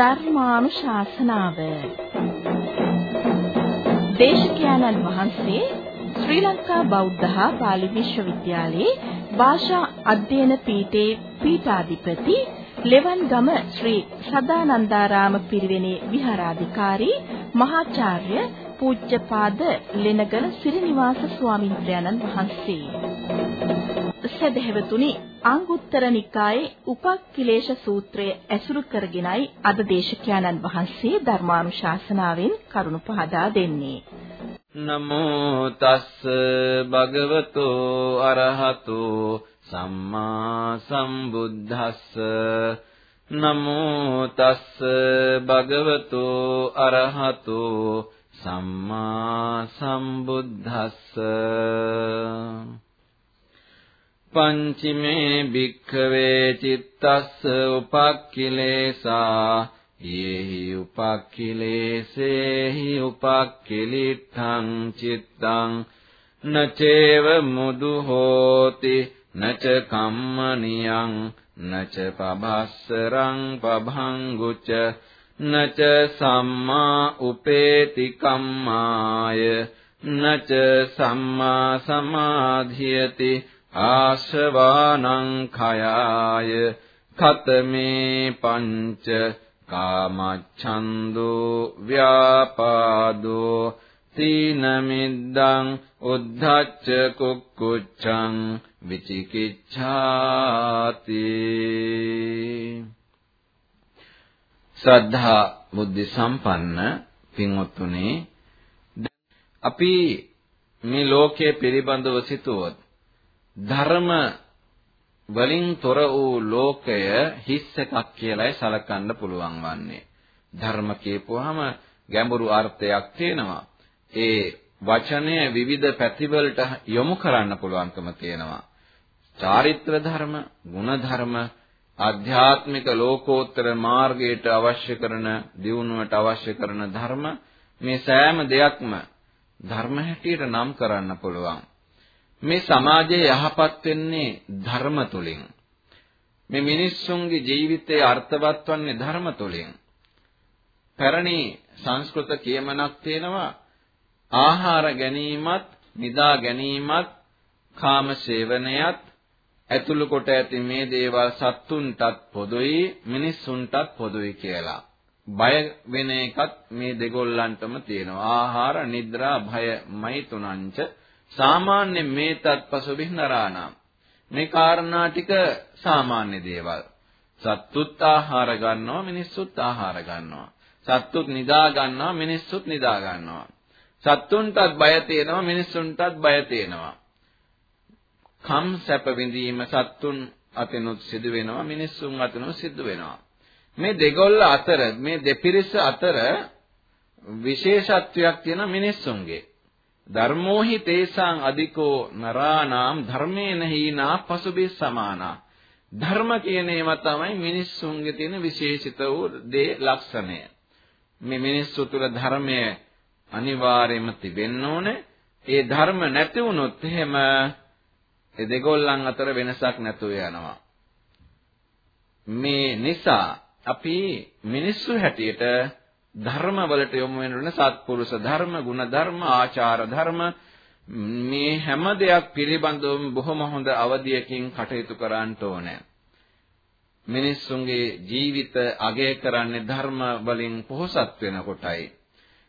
ධර්මානුශාසනාව. දේශකයන්න් වහන්සේ ශ්‍රී ලංකා බෞද්ධ හා පාලි විශ්වවිද්‍යාලයේ භාෂා අධ්‍යයන පීඨයේ පීඨාධිපති ලෙවන්ගම ශ්‍රී සදානන්දාරාම පිරිවෙනේ විහාරාධිකාරී මහාචාර්ය පූජ්‍යපාද ලෙනගල සිරිනිවාස ස්වාමින්ද්‍රයන්න් වහන්සේ. සදහෙවතුනි අංගුත්තර නිකායේ උපක්ඛිලේශ සූත්‍රය ඇසුරු කරගෙනයි අද දේශකයන්න් වහන්සේ ධර්මානුශාසනාවෙන් කරුණු පහදා දෙන්නේ. නමෝ තස්ස භගවතෝ අරහතෝ සම්මා සම්බුද්දස්ස නමෝ තස්ස භගවතෝ අරහතෝ සම්මා සම්බුද්දස්ස පංචමේ භික්ඛවේ චිත්තස්ස උපක්ඛිලේසා යෙහි උපක්ඛිලේසේහි උපක්ඛිලිට්ඨං චිත්තං නචේව මුදු හෝති නච කම්මනියං නච පබස්සරං පභංගුච නච සම්මා උපේති කම්මාය නච සම්මා සමාධියති ආශවානං khයාය කතමේ පංච කාමච්ඡන්தோ ව්‍යාපාදෝ තීන මිද්දං උද්ධච්ච කුක්කුච්ඡං විචිකිච්ඡාති ශ්‍රද්ධා බුද්ධ සම්පන්න පින්වත්තුනි අපි මේ ලෝකයේ පිළිබඳව සිතුවොත් ධර්ම වලින් තොර වූ ලෝකය හිස් එකක් කියලායි සලකන්න පුළුවන් වන්නේ. ධර්ම කියපුවාම ගැඹුරු අර්ථයක් තියෙනවා. ඒ වචනය විවිධ පැතිවලට යොමු කරන්න පුළුවන්කම තියෙනවා. චාරිත්‍ර ධර්ම, ගුණ ධර්ම, ආධ්‍යාත්මික ලෝකෝත්තර මාර්ගයට අවශ්‍ය කරන දියුණුවට අවශ්‍ය කරන ධර්ම මේ සෑම දෙයක්ම ධර්ම හැටියට නම් කරන්න පුළුවන්. මේ සමාජය යහපත් වෙන්නේ ධර්ම තුලින්. මේ මිනිස්සුන්ගේ ජීවිතය අර්ථවත් වන්නේ ධර්ම තුලින්. පැරණි සංස්කෘත කියමනක් තියෙනවා ආහාර ගැනීමත්, නිදා ගැනීමත්, කාම සේවනයත් ඇතුළු කොට ඇති මේ දේවල් සත්තුන්ටත් පොදුයි, මිනිස්සුන්ටත් පොදුයි කියලා. බය වෙන එකත් මේ දෙගොල්ලන්ටම තියෙනවා. ආහාර, නිද්‍රා, භය, මෛතුනංච සාමාන්‍ය මේතත් පසුබිම් නරානම් මේ කාරණා ටික සාමාන්‍ය දේවල්. සත්තුත් ආහාර ගන්නවා මිනිස්සුත් ආහාර ගන්නවා. සත්තුත් නිදා ගන්නවා මිනිස්සුත් නිදා ගන්නවා. සත්තුන්ටත් බය තියෙනවා මිනිස්සුන්ටත් බය තියෙනවා. කම් සැප විඳීම සත්තුන් අතිනුත් සිදු වෙනවා මිනිස්සුන් අතිනුත් සිදු වෙනවා. මේ දෙගොල්ල අතර මේ දෙපිරිස අතර විශේෂත්වයක් තියෙන මිනිස්සුන්ගේ. ධර්මෝහි තේසං අධිකෝ නරාණාම් ධර්මේන හීනා පසුබි සමානා. ධර්ම කියන ඒවා තමයි මිනිස්සුන්ගේ තියෙන විශේෂිත වූ දේ ලක්ෂණය. මේ මිනිස්සු තුළ ධර්මය අනිවාර්යයෙන්ම තිබෙන්න ඕනේ. ඒ ධර්ම නැති වුණොත් එහෙම ඒ දෙගොල්ලන් අතර වෙනසක් නැතුව යනවා. මේ නිසා අපි මිනිස්සු හැටියට ධර්ම වලට යොමු වෙන සත්පුරුෂ ධර්ම, ගුණ ධර්ම, ආචාර ධර්ම මේ හැම දෙයක් පිළිබඳව බොහොම හොඳ අවධියකින් කටයුතු කරන්න ඕනේ. මිනිස්සුන්ගේ ජීවිත අගය කරන්නේ ධර්ම වලින් පොහොසත් වෙනකොටයි.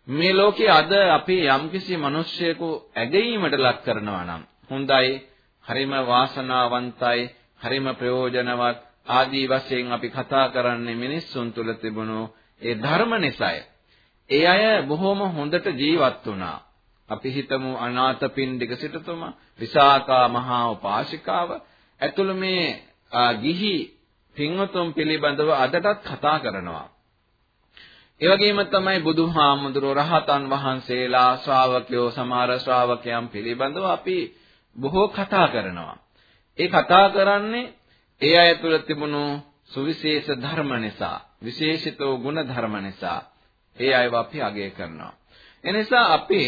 මේ ලෝකයේ අද අපි යම්කිසි මිනිස්සෙකු ඇගීමට ලක් කරනවා නම් හොඳයි, හරිම වාසනාවන්තයි, හරිම ප්‍රයෝජනවත් ආදී වශයෙන් අපි කතා කරන්නේ මිනිස්සුන් තුළ තිබුණු ඒ ධර්ම නිසාය. ඒ අය බොහොම හොඳට ජීවත් වුණා. අපි හිතමු අනාථපිණ්ඩික සිටුතුමා, විසාකා මහා උපාසිකාව ඇතුළු මේ ගිහි පින්වතුන් පිළිබඳව අදටත් කතා කරනවා. ඒ වගේම තමයි බුදුහාමුදුරුවෝ රහතන් වහන්සේලා ශ්‍රාවකයෝ සමහර ශ්‍රාවකයන් පිළිබඳව අපි බොහෝ කතා කරනවා. ඒ කතා කරන්නේ ඒ අය තුළ තිබුණු සුවිශේෂ ධර්ම නිසා විශේෂිතෝ ගුණ ධර්ම නිසා ඒ අයව අපි අගය කරනවා. එනිසා අපි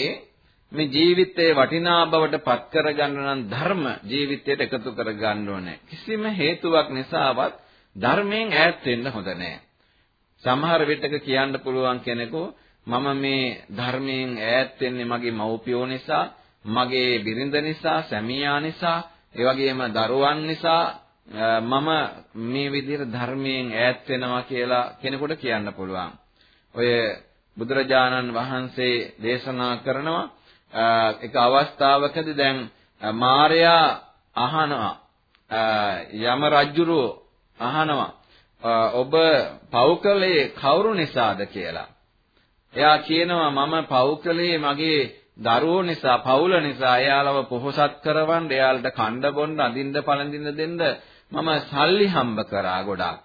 මේ ජීවිතයේ වටිනා බවට පත් කරගන්න නම් ධර්ම ජීවිතයට එකතු කරගන්න ඕනේ. කිසිම හේතුවක් නිසාවත් ධර්මයෙන් ඈත් වෙන්න හොඳ නැහැ. සමහර විටක කියන්න පුළුවන් කෙනෙකු මම මේ ධර්මයෙන් ඈත් වෙන්නේ මගේ මව්පියෝ නිසා, මගේ බිරිඳ නිසා, සැමියා නිසා, ඒ වගේම දරුවන් නිසා මම මේ විදිහට ධර්මයෙන් ඈත් වෙනවා කියලා කෙනෙකුට කියන්න පුළුවන්. ඔය බුදුරජාණන් වහන්සේ දේශනා කරනවා එක අවස්ථාවකදී දැන් මාර්යා අහනවා යම රජුරෝ අහනවා ඔබ පෞකලේ කවුරු නිසාද කියලා. එයා කියනවා මම පෞකලේ මගේ දරුවෝ නිසා පවුල නිසා එයාලව පොහොසත් කරවන්න එයාලට කණ්ඩ බොන්න අඳින්න පළඳින්න දෙන්න මම සල්ලි හම්බ කරා ගොඩාක්.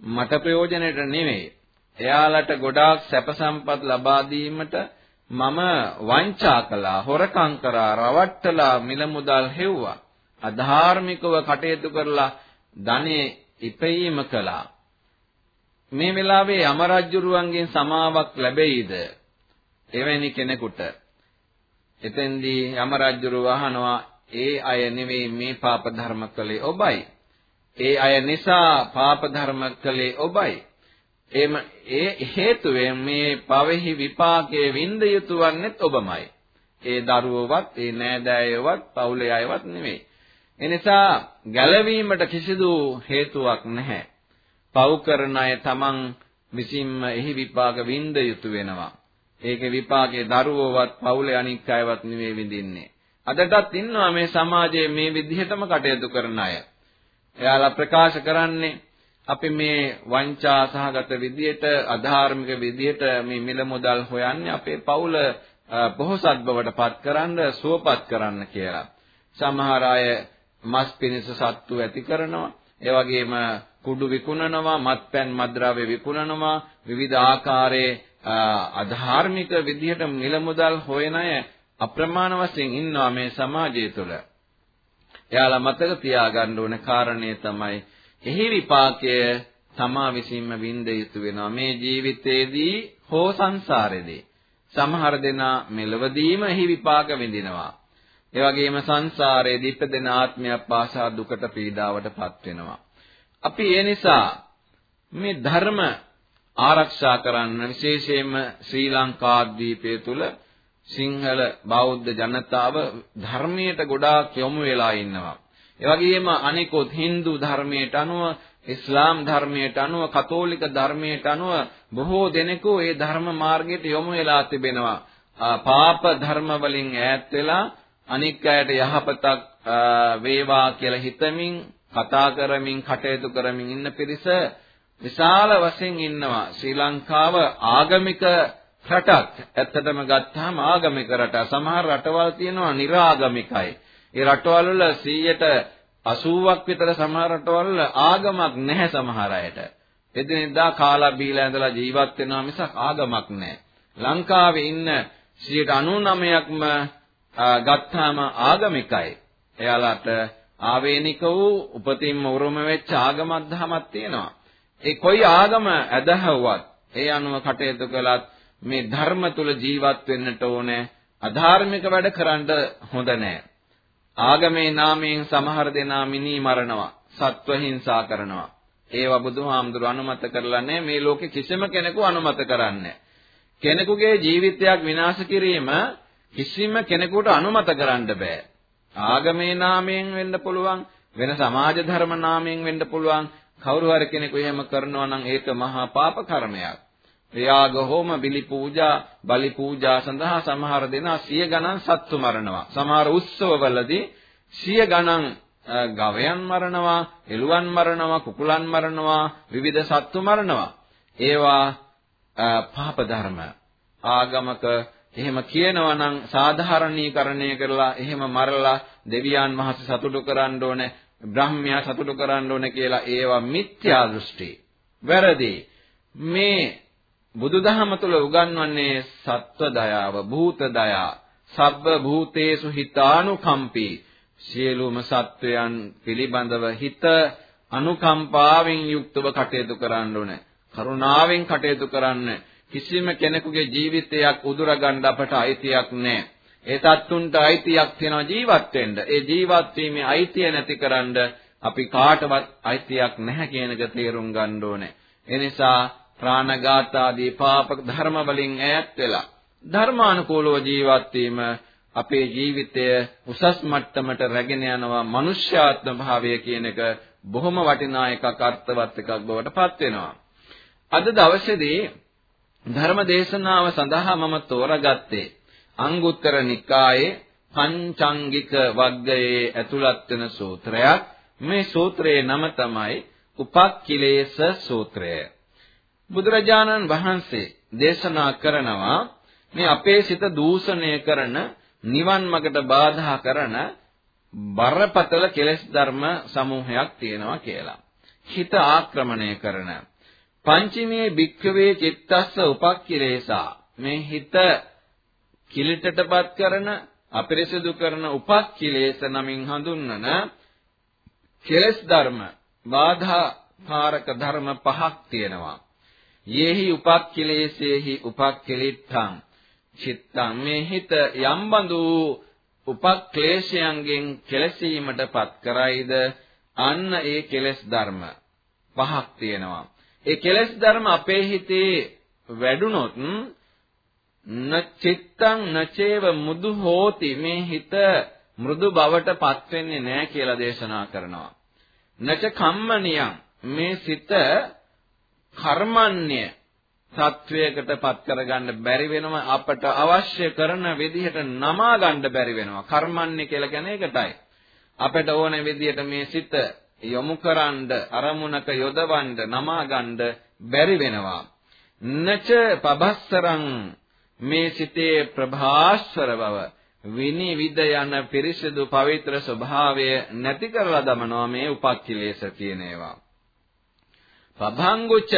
මට ප්‍රයෝජනෙට නෙමෙයි. එයාලට ගොඩාක් සැප සම්පත් ලබා දීමට මම වංචා කළා, හොරකම් කරා, රවට්ටලා මිල මුදල් හෙව්වා. අධාර්මිකව කටයුතු කරලා ධනෙ ඉපීම කළා. මේ වෙලාවේ අමරජ්ජුරුවන්ගෙන් සමාවක් ලැබෙයිද? එවැනි කෙනෙකුට. එතෙන්දී යමරජ්ජුරුව අහනවා ඒ අය නෙවෙයි මේ පාප ධර්ම කළේ ඔබයි. ඒ අය නිසා පාප ධර්ම කළේ ඔබයි. එම ඒ හේතුවෙන් මේ පවෙහි විපාකයේ විඳ යුතු වන්නේත් ඔබමයි. ඒ දරුවවත්, ඒ නෑදෑයවත්, පවුලේ අයවත් නෙවෙයි. එනිසා ගැලවීමට කිසිදු හේතුවක් නැහැ. පව් කරන අය තමන් විසින්ම එහි විපාක විඳ යුතු වෙනවා. ඒකේ විපාකේ දරුවෝවත් පවුලේ අනික් අයවත් නෙවෙයි විඳින්නේ. අදටත් ඉන්නවා මේ සමාජයේ මේ විදිහටම කටයුතු කරන අය. එයාලා ප්‍රකාශ කරන්නේ අපි මේ වංචා සහගත විදියට අධාර්මික විදියට මේ මිල මුදල් හොයන්නේ අපේ පවුල පොහොසත් බවට පත් කරන්න සුවපත් කරන්න කියලා. සමහර අය මස් පිණිස සත්තු ඇති කරනවා. ඒ වගේම කුඩු විකුණනවා, මත්පැන් මද්ද්‍රව්‍ය විකුණනවා, විවිධ ආකාරයේ අධාර්මික විදිහට මිල මුදල් හොයන අය අප්‍රමාණ වශයෙන් ඉන්නවා මේ සමාජය තුළ. එයාලා මතක තියාගන්න ඕන කාරණේ තමයි එහි විපාකය තමා විසින්ම විඳ යුතු වෙනවා මේ ජීවිතේදී හෝ සංසාරේදී. සමහර දෙනා මෙලවදීම එහි විපාක විඳිනවා. ඒ වගේම සංසාරයේදී ඉපදෙන ආත්මයක් පාසා දුකට පීඩාවටපත් වෙනවා. අපි ඒ නිසා මේ ධර්ම ආරක්ෂා කරන්න විශේෂයෙන්ම ශ්‍රී ලංකා ද්වීපය තුල සිංහල බෞද්ධ ජනතාව ධර්මයට ගොඩාක් යොමු වෙලා ඉන්නවා. ඒ වගේම අනිකොත් Hindu ධර්මයට අනුව ඉස්ලාම් ධර්මයට අනුව කතෝලික ධර්මයට අනුව බොහෝ දෙනෙකු ඒ ධර්ම මාර්ගයට යොමු වෙලා තිබෙනවා. පාප ධර්ම වලින් ඈත් වෙලා අනික් අයට යහපතක් වේවා කියලා හිතමින් කතා කරමින් කටයුතු කරමින් ඉන්න පිරිස විශාල වශයෙන් ඉන්නවා. ශ්‍රී ලංකාව ආගමික රටක්. ඇත්තටම ගත්තාම ආගමික රට. සමහර රටවල් තියෙනවා නිර්ආගමිකයි. ඒ රටවල් වල 100ට 80ක් විතර සමහර රටවල් ආගමක් නැහැ සමහර අයට. එදිනෙදා කාලා බීලා ඇඳලා ජීවත් වෙනවා මිසක් ආගමක් නැහැ. ලංකාවේ ඉන්න 99%ක්ම ගත්තාම ආගමිකයි. එයාලට ආවේනික වූ උපතින්ම උරුම වෙච්ච ආගමක් දහමක් තියෙනවා. ඒ කොයි ආගම ඇදහුවත් ඒ අනුව කටයුතු කළත් මේ ධර්ම තුල ජීවත් වෙන්නට ඕනේ. අධාර්මික වැඩ කරන්න හොඳ නැහැ. ආගමේ නාමයෙන් සමහර දෙනා මිනී මරනවා, සත්ව හිංසා කරනවා. ඒවා බුදුහාමුදුරු අනුමත කරලා නැහැ. මේ ලෝකේ කිසිම කෙනෙකු අනුමත කරන්නේ කෙනෙකුගේ ජීවිතයක් විනාශ කිරීම කිසිම කෙනෙකුට අනුමත කරන්න බෑ. ආගමේ නාමයෙන් වෙන්න පුළුවන්, වෙන සමාජ ධර්ම නාමයෙන් වෙන්න පුළුවන්. කවුරු හරි කෙනෙකු එහෙම කරනවා නම් ඒක මහා පාප කර්මයක්. ත්‍යාග හෝම බිලි පූජා බලි පූජා සඳහා සමහර දෙනා සිය ගණන් සත්තු මරනවා. සමහර උත්සවවලදී සිය ගණන් ගවයන් මරනවා, එළුවන් මරනවා, කුකුලන් මරනවා, විවිධ සත්තු මරනවා. ඒවා පාප ධර්ම. ආගමක එහෙම කියනවා නම් සාධාරණීකරණය කරලා එහෙම මරලා දෙවියන් වහන්සේ සතුටු කරන්න ඕනේ බ්‍රහ්මයා සතුටු කරන්න ඕනේ කියලා ඒවා මිත්‍යා දෘෂ්ටි. වැරදි. මේ බුදුදහම තුළ උගන්වන්නේ සත්ව දයාව, භූත දයා, සබ්බ භූතේසු හිතානුකම්පී සියලුම සත්වයන් පිළිබඳව හිත අනුකම්පාවෙන් යුක්තව කටයුතු කරන්න ඕනේ. කරුණාවෙන් කටයුතු කරන්න කිසිම කෙනෙකුගේ ජීවිතයක් උදුරගන්න අපට අයිතියක් නැහැ. ඒ තත්තුන්ට අයිතියක් තියනවා ජීවත් වෙන්න. ඒ ජීවත් වීමේ අයිතිය නැතිකරන්න අපි කාටවත් අයිතියක් නැහැ කියන එක තේරුම් ගන්න ඕනේ. ඒ නිසා ප්‍රාණඝාත ආදී පාපක ධර්ම වලින් ඈත් වෙලා ධර්මානුකූලව ජීවත් වීම අපේ ජීවිතය උසස් මට්ටමට රැගෙන යනවා මනුෂ්‍යාත්ම භාවය කියන එක බොහොම වටිනා එකක් අර්ථවත් එකක් බවට පත් වෙනවා. අද දවසේදී ධර්ම දේශනාව සඳහා මම තෝරාගත්තේ අංගුත්තර නිකායේ පංචාංගික වග්ගයේ ඇතුළත් වෙන සූත්‍රයක්. මේ සූත්‍රයේ නම තමයි උපක්ඛිලේශ සූත්‍රය. බුදුරජාණන් වහන්සේ දේශනා කරනවා මේ අපේ සිත දූෂණය කරන නිවන් මඟට බාධා කරන බරපතල කෙලෙස් ධර්ම සමූහයක් තියෙනවා කියලා. හිත ආක්‍රමණය කරන පංචමේ භික්ඛවේ චිත්තස්ස උපක්ඛිලේසා මේ හිත කිලිටටපත් කරන අපිරිසිදු කරන උපක්ඛිලේශ නමින් හඳුන්වන කෙලෙස් ධර්ම බාධාකාරක ධර්ම පහක් තියෙනවා. යේහි උපක්ඛිලේශේහි උපක්ඛිලිට්ඨං චිත්තං මේ හිත යම්බඳු උපක්ලේශයන්ගෙන් කෙලසීමටපත් කරයිද අන්න ඒ කෙලෙස් ධර්ම පහක් තියෙනවා. ඒ කෙලෙස් ධර්ම අපේ හිතේ වැඩුණොත් නචිත්තං නචේව මුදු හෝති මේ හිත මෘදු බවට පත් වෙන්නේ නැහැ කියලා දේශනා කරනවා. නච කම්මනියං මේ සිත කර්මන්නේ තත්වයකට පත් කරගන්න බැරි වෙනවා අපට අවශ්‍ය කරන විදිහට නමා ගන්න බැරි වෙනවා. කර්මන්නේ කියලා කියන්නේ ඒකටයි. අපට ඕන විදිහට මේ සිත යොමු කරන්ඩ අරමුණක යොදවන්න නමා ගන්න බැරි වෙනවා. නච පබස්සරං මේ සිතේ ප්‍රභාස්වර බව විනිවිද යන පිරිසිදු පවිත්‍ර ස්වභාවය නැති කරලා දමනවා මේ උපක්ඛිලේශ කියන ඒවා. පභංගුච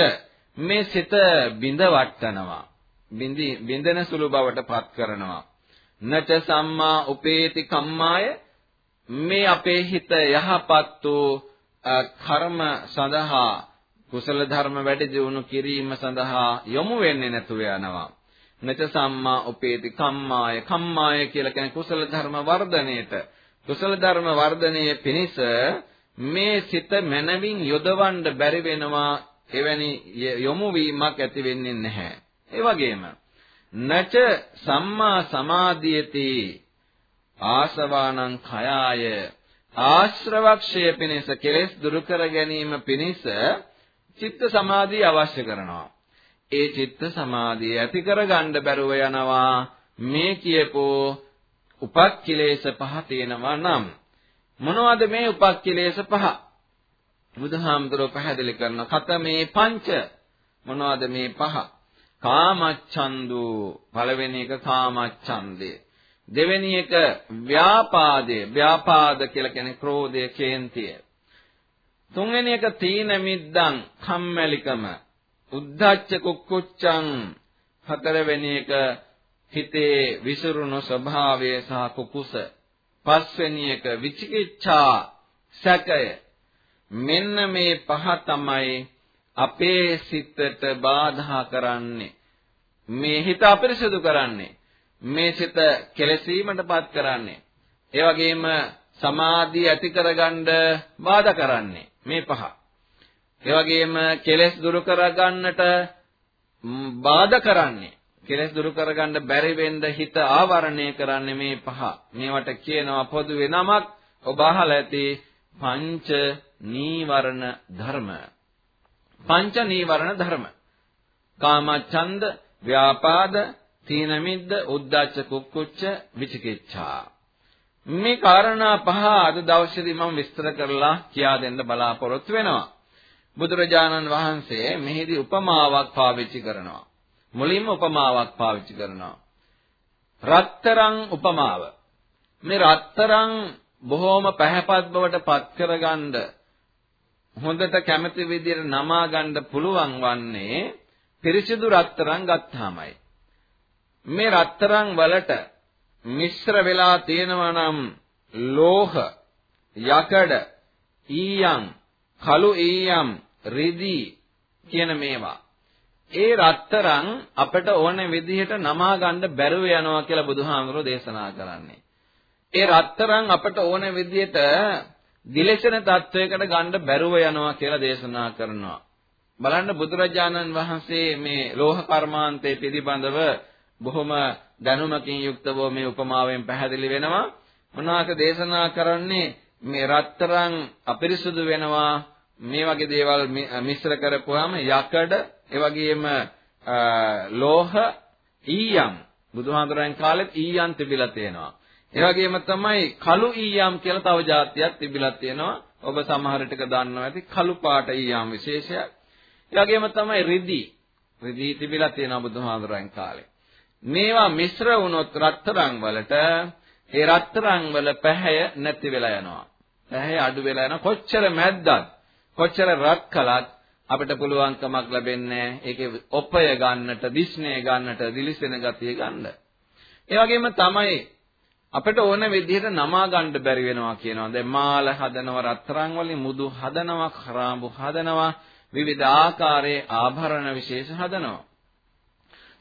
මේ සිත බිඳ වටනවා. බින්දි බින්දන සුළු බවට පත් කරනවා. නච සම්මා උපේති කම්මාය මේ අපේ හිත යහපත් වූ කර්ම සඳහා කුසල ධර්ම වැඩි දියුණු කිරීම සඳහා යොමු වෙන්නේ නැතුව යනවා. නච සම්මා උපේති කම්මාය කම්මාය කියලා කියන්නේ කුසල ධර්ම වර්ධනයේට කුසල ධර්ම වර්ධනයේ පිණිස මේ සිත මනවින් යොදවන්න බැරි වෙනවා එවැනි යොමු වීමක් ඇති වෙන්නේ නැහැ. ඒ වගේම නච සම්මා සමාධියති ආසවානං khයාය ආශ්‍රවක්ෂය පිණිස කෙලෙස් දුරු කර ගැනීම පිණිස චිත්ත සමාධිය අවශ්‍ය කරනවා. ඒ චිත්ත සමාධිය ඇති කරගන්න බැරුව යනවා මේ කියපෝ උපක්ඛිලේශ පහ තියෙනවා නම් මොනවද මේ උපක්ඛිලේශ පහ? බුදුහාමුදුරුව පැහැදිලි කරන කතමේ පංච මොනවද මේ පහ? කාමච්ඡන්දු පළවෙනි එක කාමච්ඡන්දේ. දෙවෙනි එක ව්‍යාපාදේ. ව්‍යාපාද කියලා කියන්නේ ක්‍රෝධය, කේන්තිය. තුන්වෙනි එක තීන මිද්දං කම්මැලිකම. උද්ධච්ච කුක්කුච්චං හතරවෙනි එක හිතේ විසිරුණු ස්වභාවය සහ කුකුස. පස්වෙනි එක විචිකිච්ඡා සැකය මෙන්න මේ පහ තමයි අපේ සිතට බාධා කරන්නේ. මේ හිත අපිරිසුදු කරන්නේ. මේ සිත කෙලසීමටපත් කරන්නේ. ඒ වගේම සමාධිය ඇති කරගන්න බාධා කරන්නේ මේ පහ. ඒ වගේම කෙලස් දුරු කරගන්නට බාධා කරන්නේ. කෙලස් දුරු කරගන්න බැරි වෙන්න හිත ආවරණය කරන්නේ මේ පහ. මේවට කියනවා පොදුවේ නමක් ඔබ අහලා ඇති පංච නීවරණ ධර්ම. පංච නීවරණ ධර්ම. කාමච්ඡන්ද ව්‍යාපාද තීන මිද්ද උද්ධච්ච කුක්කුච්ච විචිකිච්ඡා. මේ කාරණා පහ අද දවසේදී මම විස්තර කරලා කියා දෙන්න බලාපොරොත්තු වෙනවා. බුදුරජාණන් වහන්සේ මෙහිදී උපමාවක් පාවිච්චි කරනවා. මුලින්ම උපමාවක් පාවිච්චි කරනවා රත්තරන් උපමාව මේ රත්තරන් බොහෝම පැහැපත් බවට පත් කරගන්න හොඳට කැමති විදිහට නමා ගන්න පුළුවන් වන්නේ පිරිසිදු රත්තරන් ගත්තාමයි. මේ රත්තරන් වලට මිශ්‍ර වෙලා තියෙනවා නම් ලෝහ, යකඩ, ඊයම්, කළු ඊයම්, රිදී කියන මේවා. ඒ රත්තරන් අපිට ඕන විදිහට නමා ගන්න බැරුව යනවා කියලා බුදුහාමුදුරෝ දේශනා කරන්නේ. ඒ රත්තරන් අපිට ඕන විදිහට දිලසන තත්වයකට ගන්න බැරුව යනවා කියලා දේශනා කරනවා. බලන්න බුදුරජාණන් වහන්සේ මේ ලෝහ කර්මාන්තයේ පිළිබඳව බොහොම දැනුමකින් යුක්තව මේ උපමාවෙන් පැහැදිලි වෙනවා. මොනවාක දේශනා කරන්නේ මේ රත්තරන් අපිරිසුදු වෙනවා මේ වගේ දේවල් මිශ්‍ර කරපුවාම යකඩ ඒ වගේම ලෝහ ඊයම් බුදුහාඳුරන් කාලෙත් ඊයම් තිබිලා තියෙනවා. ඒ වගේම තමයි කළු ඊයම් කියලා තව જાතියක් තිබිලා තියෙනවා. ඔබ සමහර ටික දන්නවා ඇති කළු පාට ඊයම් විශේෂයක්. ඒ වගේම තමයි රිදී. රිදී තිබිලා තියෙනවා බුදුහාඳුරන් කාලේ. මේවා මිශ්‍ර වුණොත් රත්තරන් වලට ඒ රත්තරන් වල පැහැය නැති වෙලා යනවා. පැහැය අඩු වෙලා යනවා. කොච්චර මැද්දත් කොච්චර රත් කළත් අපිට පුළුවන්කමක් ලැබෙන්නේ ඒකේ ඔපය ගන්නට, දිස්නේ ගන්නට, දිලිසෙන ගතිය ගන්න. ඒ වගේම තමයි අපිට ඕන විදිහට නමා ගන්න බැරි වෙනවා කියනවා. දැන් මාල හදනවා රත්තරන් වලින් මුදු හදනවා, කරාඹු හදනවා, විවිධ ආකාරයේ ආභරණ විශේෂ හදනවා.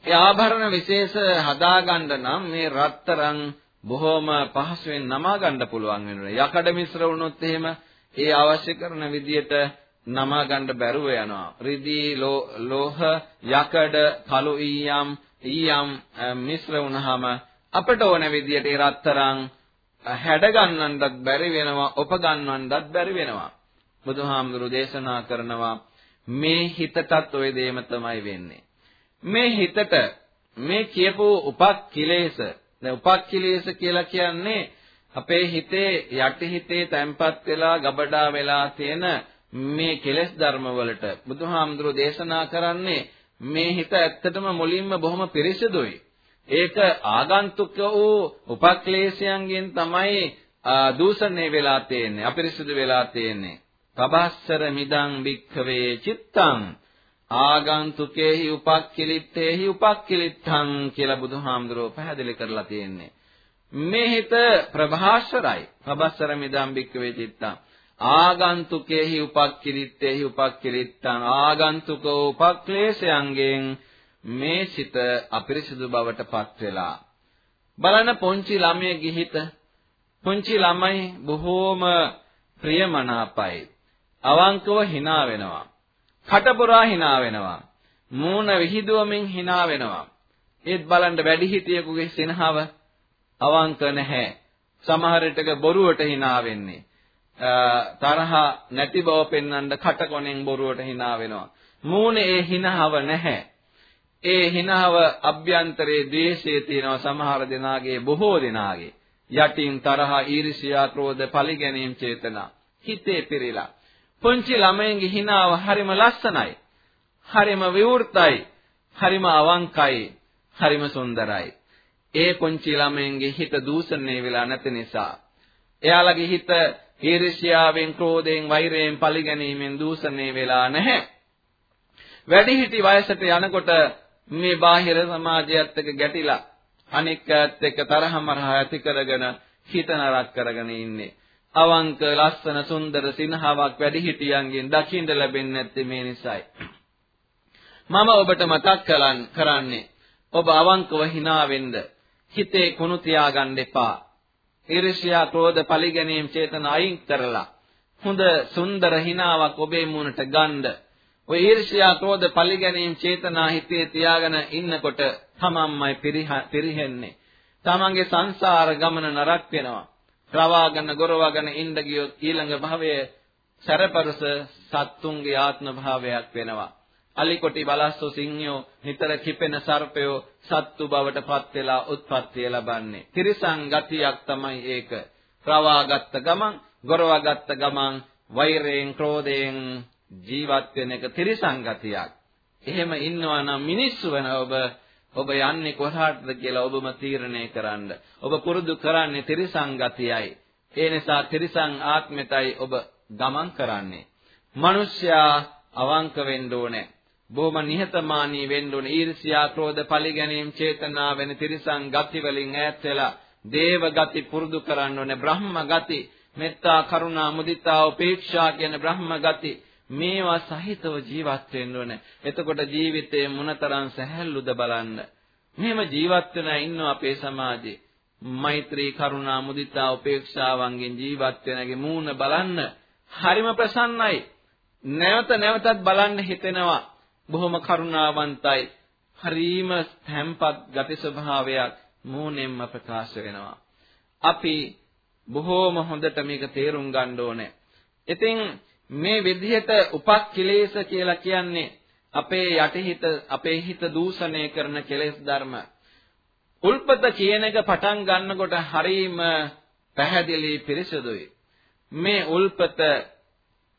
ඒ ආභරණ විශේෂ හදාගන්න නම් මේ රත්තරන් බොහොම පහසුවෙන් නමා ගන්න පුළුවන් වෙනවා. යකඩ මිශ්‍ර වුණොත් එහෙම ඒ අවශ්‍ය කරන විදියට නමා ගන්න බැරුව යනවා. රිදී ලෝහ යකඩ කළු ඊයම් ඊයම් මිශ්‍ර වුණාම අපට ඕන විදියට ඒ රත්තරන් හැඩ ගන්නන්නත් බැරි වෙනවා, උප ගන්නන්නත් බැරි වෙනවා. බුදුහාමුදුරු දේශනා කරනවා මේ හිතටත් ওই දෙයම තමයි වෙන්නේ. මේ හිතට මේ කියපු උපක්ඛිලේශ දැන් උපක්ඛිලේශ කියලා කියන්නේ අපේ හිතේ යටි හිතේ තැම්පත් වෙලා ගබඩා වෙලා තියෙන මේ කෙලෙස් ධර්ම වලට බුදුහාමුදුරෝ දේශනා කරන්නේ මේ හිත ඇත්තටම මුලින්ම බොහොම පිරිසිදුයි. ඒක ආගන්තුක වූ උපක්ලේශයන්ගෙන් තමයි දූෂණය වෙලා තියෙන්නේ, අපිරිසිදු වෙලා තියෙන්නේ. තබස්සර මිදං භික්ඛවේ චිත්තං ආගන්තුකේහි උපක්ඛලිත්තේහි උපක්ඛලිත්තං කියලා බුදුහාමුදුරෝ පැහැදිලි කරලා තියෙන්නේ. මේ හිත ප්‍රභාෂරයි. ප්‍රබස්සර මිදම් බික්කවේ චිත්තං. ආගන්තුකේහි උපක්ඛලිත්තේහි උපක්ඛලිත්තං ආගන්තුකෝ උපක්ලේශයන්ගෙන් මේ සිත අපිරිසිදු බවට පත් වෙලා බලන පොන්චි ළමයේ හිත පුංචි ළමයි බොහෝම ප්‍රියමනාපයි අවංකව hina වෙනවා කටපුරා hina වෙනවා. මූණ විහිදුවමින් hina වෙනවා. ඒත් බලන්න වැඩිහිටියෙකුගේ සිනහව අවංක නැහැ. සමහර විටක බොරුවට hina වෙන්නේ. තරහ නැති බව පෙන්වන්න කටකොණෙන් බොරුවට hina වෙනවා. මූණේ ඒ hinaව නැහැ. ඒ hinaව අභ්‍යන්තරයේ ද්වේෂයේ තියෙනවා සමහර දෙනාගේ බොහෝ දෙනාගේ. යටින් තරහ ඊර්ෂ්‍යා ක්‍රෝධ පරිගැනීම් චේතනා හිතේ පිරීලා පුංචි ළමයින්ගේ හිනාව හරිම ලස්සනයි. හරිම විවෘතයි. හරිම අවංකයි. හරිම සුන්දරයි. ඒ පුංචි ළමයින්ගේ හිත දූෂණය වෙලා නැති නිසා එයාලගේ හිත ඊර්ෂ්‍යාවෙන්, ක්‍රෝධයෙන්, වෛරයෙන්, පරිගැනීමෙන් දූෂණය වෙලා නැහැ. වැඩිහිටි වයසට යනකොට මේ බාහිර සමාජයත් එක්ක ගැටිලා අනික් එක්ක තරහමරහ ඇති කරගෙන හිත නරක කරගෙන ඉන්නේ. අවංක ලස්සන සුන්දර සිනහාවක් වැඩිහිටියන්ගෙන් දකින්න ලැබෙන්නේ නැත්තේ මේ නිසායි. මම ඔබට මතක් කරන්නේ ඔබ අවංකව hina වෙන්න හිතේ කුණු තියාගන්න එපා. ඊර්ෂ්‍යා, ක්‍රෝධ, පරිගැනීම් චේතන අයින් කරලා හොඳ සුන්දර hinaවක් ඔබේ මුණට ගන්න. ඔය ඊර්ෂ්‍යා, ක්‍රෝධ, පරිගැනීම් චේතනා හිතේ තියාගෙන ඉන්නකොට තමන්මයි පිරිහෙන්නේ. තමන්ගේ සංසාර ගමන නරක වෙනවා. රවාගෙන ගොරවාගෙන ඉඳ ගියොත් ඊළඟ භවයේ සැරපරස සත්තුන්ගේ ආත්ම භාවයක් වෙනවා. අලිකොටි බලස්සෝ සිංහයෝ නිතර කිපෙන සර්පයෝ සත්තු බවට පත් වෙලා උත්පත්තිය ලබන්නේ. තිරිසන් ගතියක් තමයි ඒක. රවාගත්ත ගමන්, ගොරවාගත්ත ගමන් වෛරයෙන්, ක්‍රෝධයෙන් ජීවත් වෙන එක තිරිසන් ගතියක්. එහෙම ඉන්නවා නම් මිනිස්සු වෙන ඔබ ඔබ යන්නේ කොහාටද කියලා ඔබම තීරණය කරන්න. ඔබ පුරුදු කරන්නේ තිරිසං ගතියයි. ඒ නිසා තිරිසං ආත්මෙතයි ඔබ ගමන් කරන්නේ. මිනිස්යා අවංක වෙන්න ඕනේ. බොහොම නිහතමානී වෙන්න ඕනේ. ඊර්ෂ්‍යා, ක්‍රෝධ, පරිගැනීම්, චේතනා වෙන තිරිසං ගති වලින් ඈත් වෙලා දේව ගති පුරුදු කරන්න ඕනේ. බ්‍රහ්ම ගති, මෙත්තා, කරුණා, මුදිතා, උපේක්ෂා කියන බ්‍රහ්ම ගති මේවා සහිතව ජීවත් වෙන්න ඕනේ. එතකොට ජීවිතේ මොනතරම් සැහැල්ලුද බලන්න. මෙහෙම ජීවත් වෙනා ඉන්නවා අපේ සමාජයේ. මෛත්‍රී කරුණා මුදිතා උපේක්ෂාවන්ගෙන් ජීවත් වෙනගේ මූණ බලන්න හරිම ප්‍රසන්නයි. නැවත නැවතත් බලන්න හිතෙනවා. බොහොම කරුණාවන්තයි. හරීම තැම්පත් ගති ස්වභාවයක් මූණෙන්ම ප්‍රකාශ වෙනවා. අපි බොහෝම හොඳට මේක තේරුම් ගන්න ඕනේ. ඉතින් මේ විදිහට උපක්ඛිලේශ කියලා කියන්නේ අපේ යටිහිත අපේ හිත දූෂණය කරන කෙලෙස් ධර්ම. උල්පත කියන එක පටන් ගන්නකොට හරීම පැහැදිලි පිරිසුදුයි. මේ උල්පත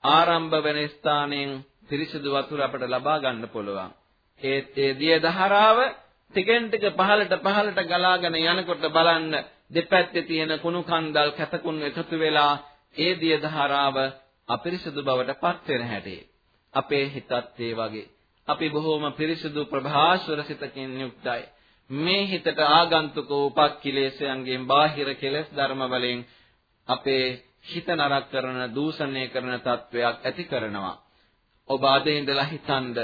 ආරම්භ වෙන ස්ථානයෙන් පිරිසිදු වතුර අපට ලබා ගන්න පුළුවන්. ඒත් ඒ දිය දහරාව ටිකෙන් ටික පහළට පහළට ගලාගෙන යනකොට බලන්න දෙපැත්තේ තියෙන කුණු කන්දල් කැතකුණු එකතු වෙලා ඒ දිය දහරාව අපිරිසිදු බවට පත් වෙන හැටි. අපේ හිතත් ඒ වගේ. අපි බොහෝම පිරිසිදු ප්‍රභාස්වර සිතකින් යුක්තයි. මේ හිතට ආගන්තුක උපක්ඛිලේශයන්ගෙන් බාහිර කෙලෙස් ධර්ම වලින් අපේ හිත නරක කරන දූෂණය කරන තත්වයක් ඇති කරනවා. ඔබ අද ඉඳලා හිතනද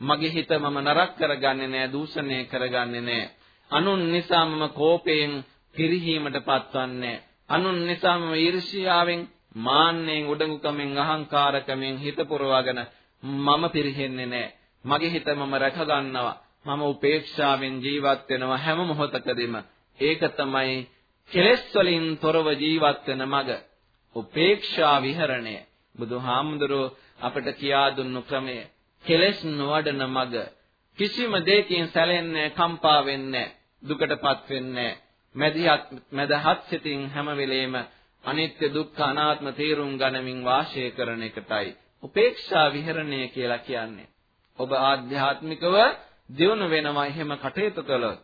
මගේ හිත මම නරක කරගන්නේ නැහැ දූෂණය කරගන්නේ නැහැ. අනුන් නිසා මම කෝපයෙන් පිරිහීමට පත්වන්නේ අනුන් නිසා මම ඊර්ෂ්‍යාවෙන් මාන්නෙන් උඩඟුකමෙන් අහංකාරකමෙන් හිත පුරවගෙන මම පිරිහෙන්නේ නැහැ. මගේ හිත මම රැක ගන්නවා. මම උපේක්ෂාවෙන් ජීවත් වෙනවා හැම මොහොතකදීම. ඒක තමයි කෙලෙස් වලින් තොරව ජීවත් වෙන මඟ. උපේක්ෂා විහරණය. බුදුහාමුදුරුව අපට කියා දුන්නු ක්‍රමය. කෙලෙස් නොවඩන මඟ. කිසිම දෙයකින් සැලෙන්නේ කම්පා වෙන්නේ දුකටපත් වෙන්නේ මැදිහත් මදහත් සිතින් හැම වෙලෙම අනිත්‍ය දුක්ඛ අනාත්ම තේරුම් ගනිමින් වාසය කරන එකටයි උපේක්ෂා විහරණය කියලා කියන්නේ. ඔබ ආධ්‍යාත්මිකව දියුණු වෙනවා එහෙම කටයුතු කළොත්.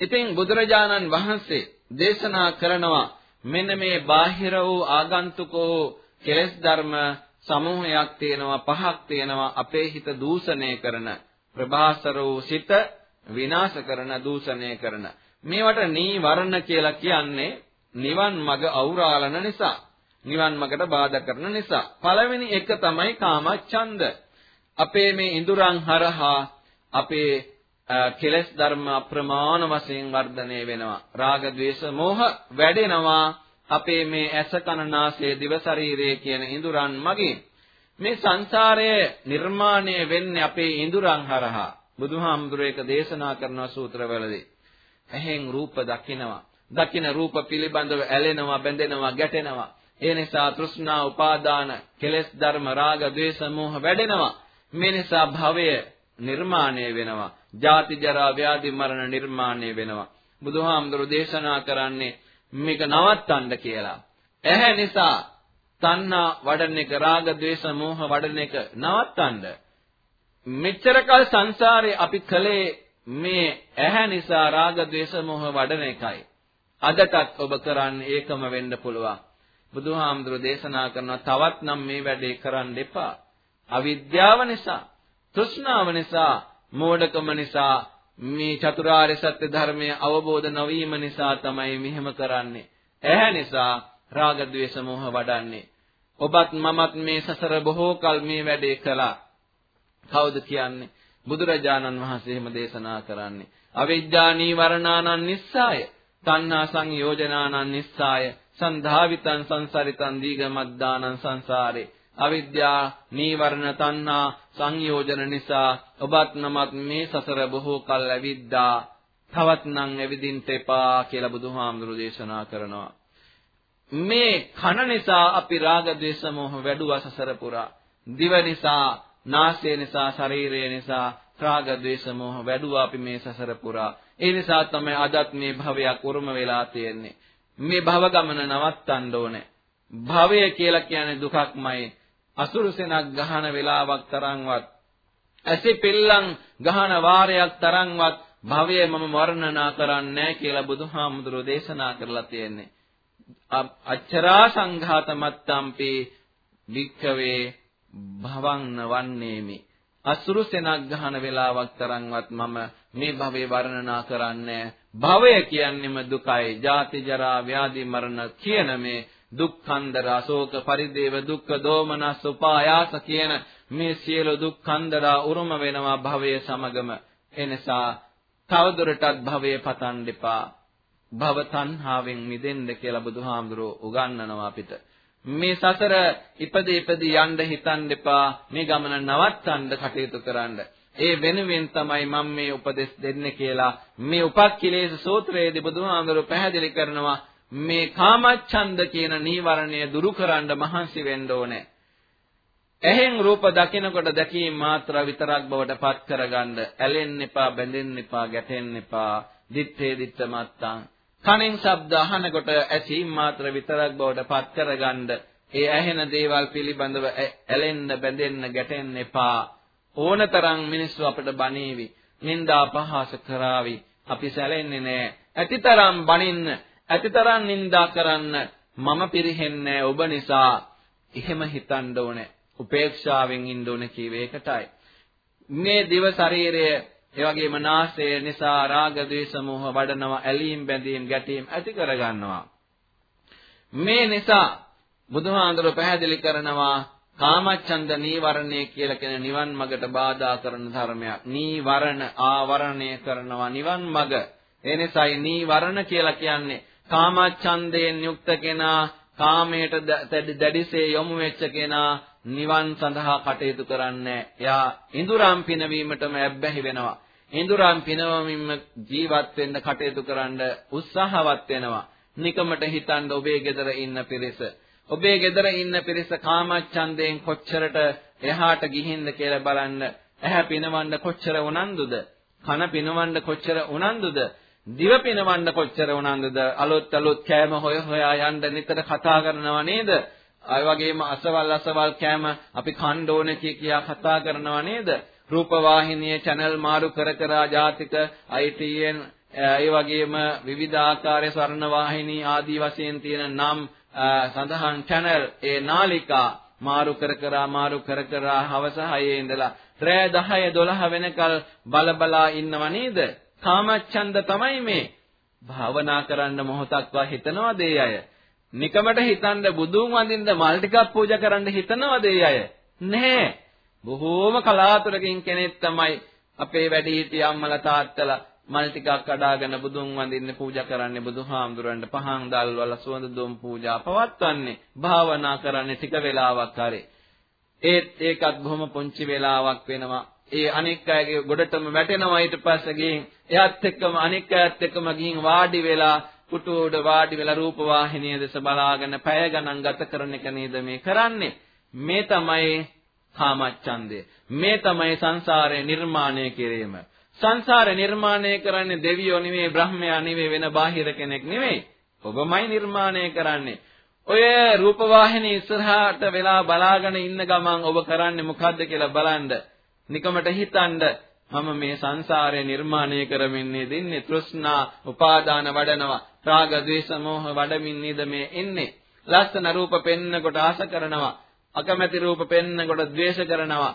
ඉතින් බුදුරජාණන් වහන්සේ දේශනා කරනවා මෙන්න මේ බාහිර වූ ආගන්තුකෝ කෙලෙස් ධර්ම සමූහයක් තියෙනවා පහක් තියෙනවා අපේ හිත දූෂණය කරන ප්‍රභාසර වූ සිත විනාශ කරන දූෂණය කරන. මේවට නීවරණ කියලා කියන්නේ නිවන් මඟ අවුරාලන නිසා නිවන් මඟට බාධා කරන නිසා. පළවෙනි එක තමයි කාමච්ඡන්ද. අපේ මේ ඉඳුරන් හරහා අපේ කෙලස් ධර්ම අප්‍රමාණ වශයෙන් වර්ධනය වෙනවා. රාග ద్వේෂ මෝහ වැඩෙනවා. අපේ මේ ඇස කන නාසය දිව ශරීරය කියන ඉඳුරන් මගින් මේ සංසාරය නිර්මාණය වෙන්නේ අපේ ඉඳුරන් හරහා. බුදුහාමුදුරේ එක දේශනා කරන සූත්‍රවලදී. ඇහෙන් රූප දකිනවා. දකින රූප පිළිබඳව ඇලෙනවා බැඳෙනවා ගැටෙනවා. ඒ නිසා තෘෂ්ණා උපාදාන කෙලෙස් ධර්ම රාග ద్వේෂ මෝහ වැඩෙනවා. මේ නිසා භවය නිර්මාණය වෙනවා. ජාති ජරා ව්‍යාධි මරණ නිර්මාණය වෙනවා. බුදුහාමුදුරු දේශනා කරන්නේ මේක නවත්තන්න කියලා. ඇහැ නිසා තණ්හා වඩන එක රාග ద్వේෂ මෝහ වඩන එක නවත්තන්න. මෙච්චරකල් සංසාරේ අපි කලේ මේ ඇහැ නිසා රාග ద్వේෂ මෝහ වඩන එකයි. අදටත් ඔබ කරන්නේ ඒකම වෙන්න පුළුවන්. බුදුහාමුදුරෝ දේශනා කරනවා තවත් නම් මේ වැඩේ කරන්න එපා. අවිද්‍යාව නිසා, තෘෂ්ණාව නිසා, මෝඩකම නිසා මේ චතුරාර්ය සත්‍ය ධර්මය අවබෝධ නොවීම නිසා තමයි මෙහෙම කරන්නේ. ඇහැ නිසා රාග ద్వේෂ මෝහ වඩන්නේ. ඔබත් මමත් මේ සසර බොහෝ කල් මේ වැඩේ කළා. කවුද කියන්නේ? බුදුරජාණන් වහන්සේ එහෙම දේශනා කරන්නේ. අවිද්‍යා නීවරණානං නිස්සාය තණ්හා සංයෝජනානං නිස්සාය සන්ධාවිතං සංසරිතං දීගමද්දානං සංසාරේ අවිද්‍යා නීවරණ තණ්හා සංයෝජන නිසා ඔබත් නමත් මේ සසර බොහෝ කල් ඇවිද්දා තවත් නම් ඇවිදින්න එපා කියලා බුදුහාමුදුරු දේශනා කරනවා. මේ කන නිසා අපි රාග ద్వේෂ මොහ වැඩුවා සසර පුරා. දිව නිසා, නාසය නිසා, ශරීරය නිසා රාග ద్వේෂ මොහ වැඩුවා අපි මේ සසර පුරා. ඒ නිසා තමයි අදත් මේ භවයක් උරුම වෙලා තියෙන්නේ. මේ භව ගමන නවත්තන්න ඕනේ. භවය කියලා කියන්නේ දුකක්මයි. අසුරු සෙනක් ගහන වෙලාවක් තරම්වත් ඇසි පිල්ලම් ගහන වාරයක් තරම්වත් භවය මම වර්ණනා කරන්නේ කියලා බුදුහාමුදුරෝ දේශනා කරලා තියෙන්නේ. අච්චරා සංඝාත මත්තම්පි වික්ඛවේ භවං නවන්නේමි අසුරු සෙනක් ගහන වෙලාවක් තරම්වත් මම මේ භවයේ වර්ණනා කරන්නේ භවය කියන්නේම දුකයි ජාති ජරා ව්‍යාධි මරණ කියන මේ දුක්ඛන්දර අශෝක පරිදේව දුක්ඛ දෝමනස් උපායාස කියන මේ සියලු දුක්ඛන්දරා උරුම වෙනවා භවයේ සමගම එනිසා තවදුරටත් භවයේ පතන් දෙපා භව තණ්හාවෙන් මිදෙන්න කියලා බුදුහාමුදුරුවෝ උගන්වනවා අපිට මේ සසර ඉපදී ඉපදී යන්න හිතන්න එපා. මේ ගමන නවත්තන්න කටයුතු කරන්න. ඒ වෙනුවෙන් තමයි මම මේ උපදෙස් දෙන්නේ කියලා මේ උපක්ඛිලේශ සූත්‍රයේදී බුදුහාමුදුරුවෝ පැහැදිලි කරනවා මේ කාමච්ඡන්ද කියන නීවරණය දුරු කරන්න මහන්සි වෙන්න ඕනේ. ඇහෙන් රූප දකිනකොට දැකීම මාත්‍ර විතරක් බවට පත් කරගන්න. ඇලෙන්න එපා බැඳෙන්න එපා ගැටෙන්න එපා. දිත්තේ දිත්ත මත්තං. කනෙන් ශබ්ද අහනකොට ඇසීම මාත්‍ර විතරක් බවට පත් කරගන්න. ඒ ඇහෙන දේවල් පිළිබඳව ඇලෙන්න බැඳෙන්න ගැටෙන්න එපා. ඕනතරම් මිනිස්සු අපට බණේවි. නින්දා පහස කරાવી අපි සැලෙන්නේ නැහැ ඇතිතරම් බණින්න ඇතිතරම් නින්දා කරන්න මම පිරෙන්නේ ඔබ නිසා. එහෙම හිතන්න ඕනේ. උපේක්ෂාවෙන් ඉන්න ඕනේ කීවේ ඒකටයි. මේ දිව ශරීරය ඒ වගේම නාසය නිසා රාග ද්වේෂ මෝහ වඩනවා ඇලීම් බැඳීම් ගැටීම් ඇති කරගන්නවා. මේ නිසා බුදුහාඳුර පැහැදිලි කරනවා කාමච්ඡන්ද නීවරණය කියලා කියන නිවන් මගට බාධා කරන ධර්මයක්. නීවරණ ආවරණය කරනවා නිවන් මග. ඒ නිසායි නීවරණ කියලා කියන්නේ කාමච්ඡන්දයෙන් යුක්ත කෙනා කාමයට දැඩිසේ යොමු වෙච්ච කෙනා නිවන් සඳහා කටයුතු කරන්නේ. එයා ඉඳුරම් පිනවීමටම ඇබ්බැහි වෙනවා. ඉඳුරම් පිනවමින්ම ජීවත් වෙන්න කටයුතු කරන්න උත්සාහවත් වෙනවා. නිකමට හිතන්න ඔබේ ගෙදර ඉන්න පිරිස ඔබේ ගෙදර ඉන්න පිරිස කාමච්ඡන්දයෙන් කොච්චරට එහාට ගිහින්ද කියලා බලන්න. ඇහැ පිනවන්න කොච්චර උනන්දුද? කන පිනවන්න කොච්චර උනන්දුද? දිව පිනවන්න කොච්චර උනන්දුද? අලුත් අලුත් කෑම හොය හොයා යන්න නිතර කතා කරනවා නේද? අය වගේම අසවල් අසවල් කෑම අපි කන්න ඕනේ කියා කතා කරනවා නේද? රූප වාහිනියේ channel මාරු කර කර ජාතික ITN ඒ වගේම විවිධ ආකාරයේ ස්වර්ණ වාහිනී ආදී වශයෙන් තියෙන නම් සඳහන් channel ඒ නාලිකා මාරු කර කර මාරු කර කර හවස 6 ඉඳලා රෑ 10 12 වෙනකල් බලබලා ඉන්නව නේද? කාමච්ඡන්ද තමයි මේ. භාවනා කරන්න මොහොතක්වත් හිතනවද ඒ අය? නිකමට හිතන්න බුදුන් වඳින්න මල් ටිකක් පූජා කරන්න හිතනවද ඒ අය? නැහැ. බොහෝම කලාතුරකින් කෙනෙක් තමයි අපේ වැඩිහිටි අම්මලා තාත්තලා මල් ටිකක් කඩාගෙන බුදුන් වඳින්න පූජා කරන්නේ බුදුහාමුදුරන්ට පහන් දැල්වල සුවඳ දුම් පූජා පවත්වන්නේ භාවනා කරන්නේ ටික වෙලාවක් හරි ඒත් ඒකත් බොහොම පුංචි වෙලාවක් වෙනවා ඒ අනික් අයගේ ගොඩටම වැටෙනවා ඊට පස්සේ ගිහින් එයත් එක්කම අනික් අයත් එක්කම ගිහින් වාඩි වෙලා කුටුවඩ වාඩි වෙලා රූප වාහිනිය දෙස බලාගෙන පැය ගණන් ගත කරන එක නේද මේ කරන්නේ මේ තමයි කාමච්ඡන්දය මේ තමයි සංසාරය නිර්මාණය කිරීම සංසාර නිර්මාණය කරන්නේ දෙවියෝ නෙවෙයි බ්‍රහ්මයා නෙවෙයි වෙන බාහිර කෙනෙක් නෙවෙයි. ඔබමයි නිර්මාණය කරන්නේ. ඔය රූපවාහිනී ඉස්සරහට වෙලා බලාගෙන ඉන්න ගමන් ඔබ කරන්නේ මොකද්ද කියලා බලන්න. නිකමට හිතන්න මම මේ සංසාරය නිර්මාණය කරමින් ඉන්නේ තෘෂ්ණා උපාදාන වඩනවා රාග ద్వේෂ මෝහ වඩමින් නේද මේ එන්නේ ලස්සන රූප පෙන්නකොට ආස කරනවා අකමැති රූප පෙන්නකොට ද්වේෂ කරනවා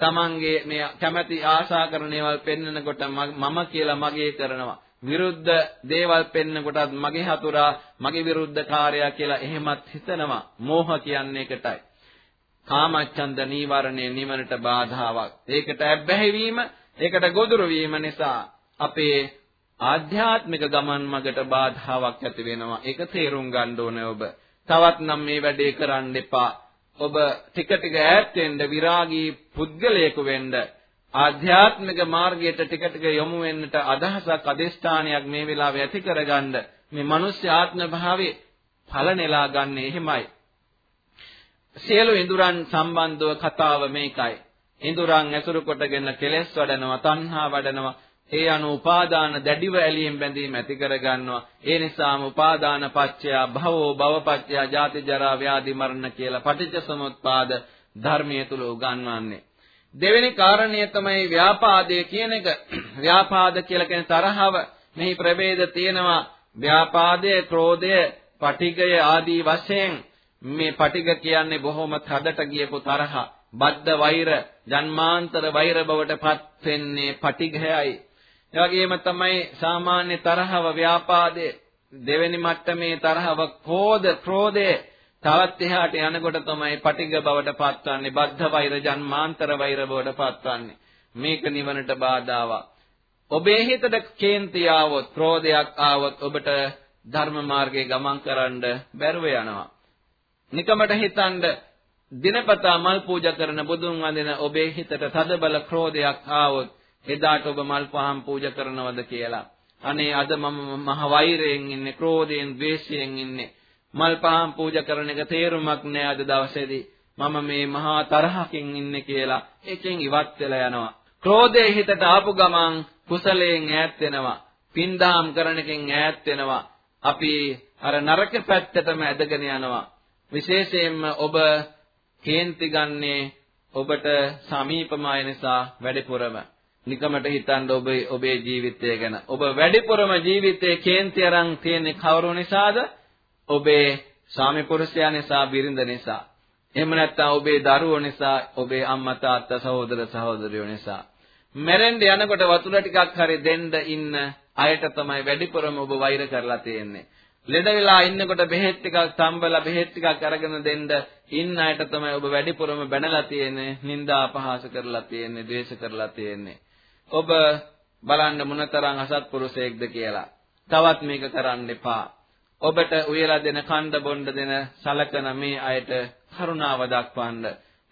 තමන්ගේ මේ කැමැති ආශා කරන ඒවල් පෙන්වනකොට මම කියලා මගේ කරනවා. විරුද්ධ දේවල් පෙන්වනකොටත් මගේ හතුරා මගේ විරුද්ධ කාර්යය කියලා එහෙමත් හිතනවා. මෝහ කියන්නේ ඒකටයි. කාමච්ඡන්ද නීවරණය නිවනට බාධාවක්. ඒකට ඇබ්බැහි වීම, ඒකට ගොදුරු වීම නිසා අපේ ආධ්‍යාත්මික ගමන් මගට බාධාවක් ඇති වෙනවා. ඒක තේරුම් ගන්න ඕනේ ඔබ. තවත් නම් මේ වැඩේ කරන්න එපා. ඔබ ටික ටික ඈත් වෙන්න විරාගී පුද්ගලයෙකු වෙන්න ආධ්‍යාත්මික මාර්ගයට ටික ටික යොමු වෙන්නට අදහසක් අදිෂ්ඨානයක් මේ වෙලාවේ ඇති කරගන්න මේ මිනිස් ආත්ම භාවයේ ඵල නෙලා ගන්න එහෙමයි සියලු ඉඳුරන් සම්බන්ධව කතාව මේකයි ඉඳුරන් ඇසුරු කොටගෙන කෙලෙස් වඩනවා තණ්හා වඩනවා ඒ අනු උපාදාන දැඩිව ඇලීම් බැඳීම් ඇති කරගන්නවා. ඒ නිසාම උපාදාන පත්‍ය භවෝ භවපත්‍ය ජාති ජරා ව්‍යාධි මරණ කියලා පටිච්ච සමුප්පාද ධර්මයේ තුල උගන්වන්නේ. දෙවෙනි කාරණය තමයි ව්‍යාපාදය කියන එක. ව්‍යාපාද කියලා කියන තරහව මෙහි ප්‍රභේද තියෙනවා. ව්‍යාපාදය, ක්‍රෝධය, පටිගය ආදී වශයෙන් මේ පටිග කියන්නේ බොහොම තදට ගියපු තරහ. බද්ධ වෛර, ජන්මාන්තර වෛර බවට පත් වෙන්නේ පටිඝයයි. ඒ වගේම තමයි සාමාන්‍ය තරහව ව්‍යාපාදයේ. දෙවෙනි මට්ටමේ තරහව ක්‍රෝධ ක්‍රෝධය. තවත් එහාට යනකොට තමයි පටිඝ බවට පත්වන්නේ බද්ධ වෛර ජන්මාන්තර වෛර බවට පත්වන්නේ. මේක නිවනට බාධාවක්. ඔබේ හිතට කේන්ති ආවොත් ක්‍රෝධයක් ආවොත් ඔබට ධර්ම මාර්ගයේ ගමන් කරන්න බැරුව යනවා. නිකමට හිතනද දිනපතා මල් පූජා කරන බුදුන් වඳින ඔබේ හිතට තදබල ක්‍රෝධයක් ආවොත් එදාට ඔබ මල් පහන් පූජා කරනවද කියලා. අනේ අද මම මහ වෛරයෙන් ඉන්නේ, ක්‍රෝධයෙන්, ද්වේෂයෙන් ඉන්නේ. මල් පහන් පූජා කරන එක තේරුමක් නෑ අද දවසේදී. මම මේ මහා තරහකින් ඉන්නේ කියලා එකෙන් ඉවත් වෙලා යනවා. ක්‍රෝධය හිතට ආපු ගමන් කුසලයෙන් ඈත් වෙනවා. පින්දාම් කරන එකෙන් ඈත් වෙනවා. අපි අර නරක පැත්තටම ඇදගෙන යනවා. විශේෂයෙන්ම ඔබ කේන්ති ගන්නේ ඔබට සමීපම අය නිසා වැඩිපුරම. නිකමට හිතන්න ඔබ ඔබේ ජීවිතය ගැන. ඔබ වැඩිපුරම ජීවිතයේ කේන්ති අරන් තියෙන්නේ කවුරු නිසාද? ඔබේ ස්වාමි පුරුෂයා නිසා බිරිඳ නිසා. එහෙම නැත්නම් ඔබේ දරුවෝ නිසා ඔබේ අම්මා තාත්තා සහෝදර සහෝදරියෝ නිසා. මැරෙන්න යනකොට වතුර ටිකක් හරි දෙන්න ඉන්න අයට තමයි වැඩිපුරම ඔබ වෛර කරලා තියෙන්නේ. ලෙඩ වෙලා ඉන්නකොට බෙහෙත් ටිකක් තම්බලා බෙහෙත් ටිකක් අරගෙන දෙන්න. ඉන්න අයට තමයි ඔබ වැඩිපුරම බැනලා තියෙන්නේ නිന്ദා අපහාස කරලා තියෙන්නේ ද්වේෂ කරලා තියෙන්නේ. ඔබ බලන්න මොනතරම් අසත්පුරුෂයෙක්ද කියලා. තවත් මේක කරන්න එපා. ඔබට උයලා දෙන කණ්ඩ බොණ්ඩ දෙන සලකන මේ අයට කරුණාව දක්වන්න.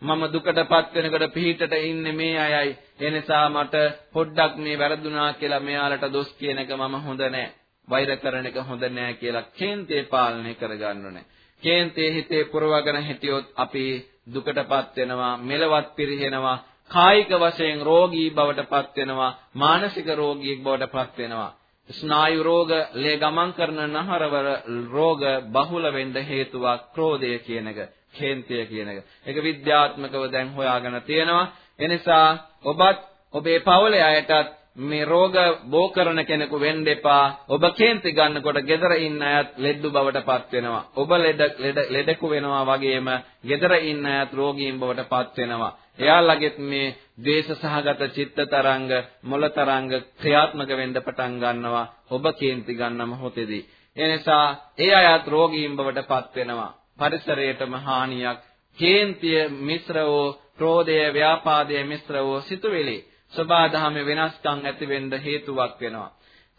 මම දුකටපත් වෙනකොට පිහිටට ඉන්නේ මේ අයයි. ඒ නිසා මට පොඩ්ඩක් මේ වැරදුනා කියලා මෙයාලට දොස් කියන එක මම හොඳ නැහැ වෛර කරන එක හොඳ නෑ කියලා කේන්තේ පාලනය කරගන්න ඕනේ. කේන්තේ හිතේ පුරවගෙන හිටියොත් අපි දුකටපත් වෙනවා, මෙලවත් පිරිහෙනවා, කායික වශයෙන් රෝගී බවටපත් වෙනවා, මානසික රෝගියෙක් බවටපත් වෙනවා. ස්නායු රෝග, ලේ ගමන් කරන නහරවල රෝග බහුල වෙන්න හේතුවක් ක්‍රෝධය කියන එක, කේන්තය කියන එක. ඒක විද්‍යාත්මකව දැන් හොයාගෙන තියෙනවා. එනිසා ඔබත් ඔබේ පවුලේ අයටත් මේ රෝග බෝ කරන කෙනෙකු වෙන්න එපා. ඔබ කේන්ති ගන්නකොට gedara ඉන්න අයත් ලෙඩු බවටපත් වෙනවා. ඔබ ලෙඩ ලෙඩ ලෙඩකු වෙනවා වගේම gedara ඉන්න අයත් රෝගීන් බවටපත් වෙනවා. එයාලගෙත් මේ ද්වේෂ සහගත චිත්ත තරංග, මොළ තරංග ක්‍රියාත්මක වෙන්න පටන් ගන්නවා. ඔබ කේන්ති ගන්න මොහොතේදී. ඒ නිසා ඒ අයත් රෝගීන් බවටපත් වෙනවා. පරිසරයටම හානියක්. කේන්තිය මිශ්‍ර වූ ක්‍රෝධය, ව්‍යාපාදය මිශ්‍ර වූ සිතුවිලි සබා දහමේ වෙනස්කම් ඇති වෙන්න හේතුවක් වෙනවා.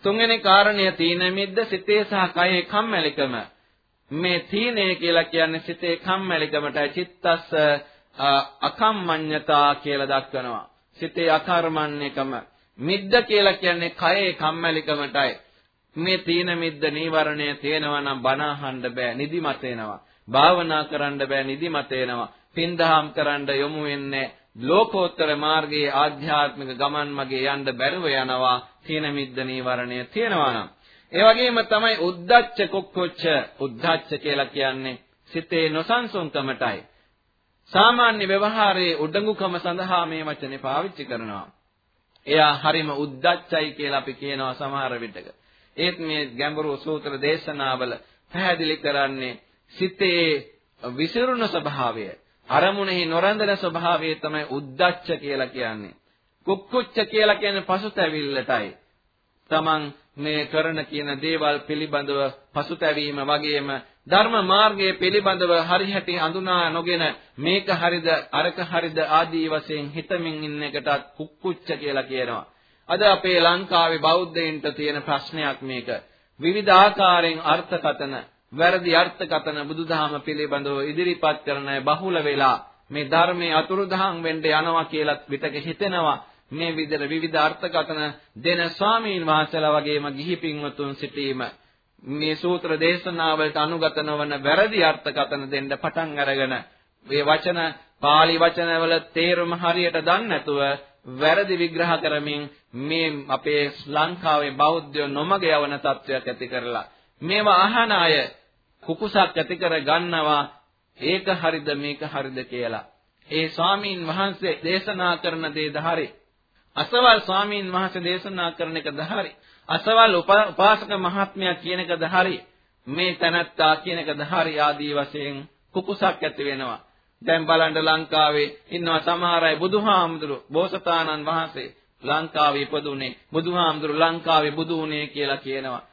තුන්වෙනි කාරණය තීන මිද්ද සිතේ සහ කයේ කම්මැලිකම. මේ තීනේ කියලා කියන්නේ සිතේ කම්මැලිකමටයි චිත්තස්ස අකම්මඤ්ඤතා කියලා දක්වනවා. සිතේ අකර්මණ්‍යකම. මිද්ද කියලා කියන්නේ කයේ කම්මැලිකමටයි. මේ තීන මිද්ද නීවරණය තේනවා නම් බණ අහන්න බෑ නිදිමත එනවා. භාවනා කරන්න බෑ නිදිමත එනවා. පින්දහම් කරන්න යොමු වෙන්නේ ලෝකෝත්තර මාර්ගයේ ආධ්‍යාත්මික ගමන් මගේ යන්න බැරුව යනවා තීන මිද්ද නීවරණය තියෙනවා නම්. ඒ වගේම තමයි උද්දච්ච කුක්කුච්ච. උද්දච්ච කියලා කියන්නේ සිතේ නොසන්සුන්කමටයි. සාමාන්‍ය ව්‍යවහාරයේ උඩඟුකම සඳහා මේ වචනේ පාවිච්චි කරනවා. එයා හරිම උද්දච්චයි කියලා අපි කියනවා සමහර විටක. ඒත් මේ ගැඹුරු සූත්‍ර දේශනාවල පැහැදිලි කරන්නේ සිතේ විසිරුණු ස්වභාවය අරමුණෙහි නොරඳන ස්වභාවය තමයි උද්දච්ච කියලා කියන්නේ. කුක්කුච්ච කියලා කියන්නේ පසුතැවිල්ලටයි. තමන් මේ කරන කියන දේවල් පිළිබඳව පසුතැවීම වගේම ධර්ම මාර්ගයේ පිළිබඳව හරිහැටි හඳුනා නොගෙන මේක හරිද අරක හරිද ආදී වශයෙන් හිතමින් ඉන්න එකටත් කුක්කුච්ච කියලා කියනවා. අද අපේ ලංකාවේ බෞද්ධයින්ට තියෙන ප්‍රශ්නයක් මේක. විවිධ ආකාරයෙන් අර්ථකතන වැරදි අර්ථකතන බුදුදහම පිළිබඳව ඉදිරිපත් කරන බහුල වෙලා මේ ධර්මයේ අතුරුදහන් වෙන්න යනවා කියලා විතක හිතෙනවා. මේ විදිහට විවිධ අර්ථකතන දෙන ස්වාමීන් වහන්සේලා වගේම ගිහි පින්වතුන් සිටීම. මේ සූත්‍ර දේශනාවලට අනුගත නොවන වැරදි අර්ථකතන දෙන්න පටන් අරගෙන මේ වචන pāli වචනවල තේරුම හරියට දන්නේ නැතුව වැරදි විග්‍රහ කරමින් මේ අපේ ලංකාවේ බෞද්ධයෝ නොමග යවන තත්වයක් ඇති කරලා මේවා අහන අය කුකුසක් ඇති කර ගන්නවා ඒක හරිද මේක හරිද කියලා. ඒ ස්වාමීන් වහන්සේ දේශනා කරන දේද හරි. අසවල් ස්වාමීන් වහන්සේ දේශනා කරන එකද හරි. අසවල් උපාසක මහත්මයා කියන එකද හරි. මේ තනත්තා කියන එකද හරි ආදී වශයෙන් කුකුසක් ඇති වෙනවා. දැන් බලන්න ලංකාවේ ඉන්නවා සමහර අය බුදුහාමුදුරු බෝසතාණන් වහන්සේ ලංකාවේ ඉපදුනේ බුදුහාමුදුරු ලංකාවේ බුදු වුණේ කියලා කියනවා.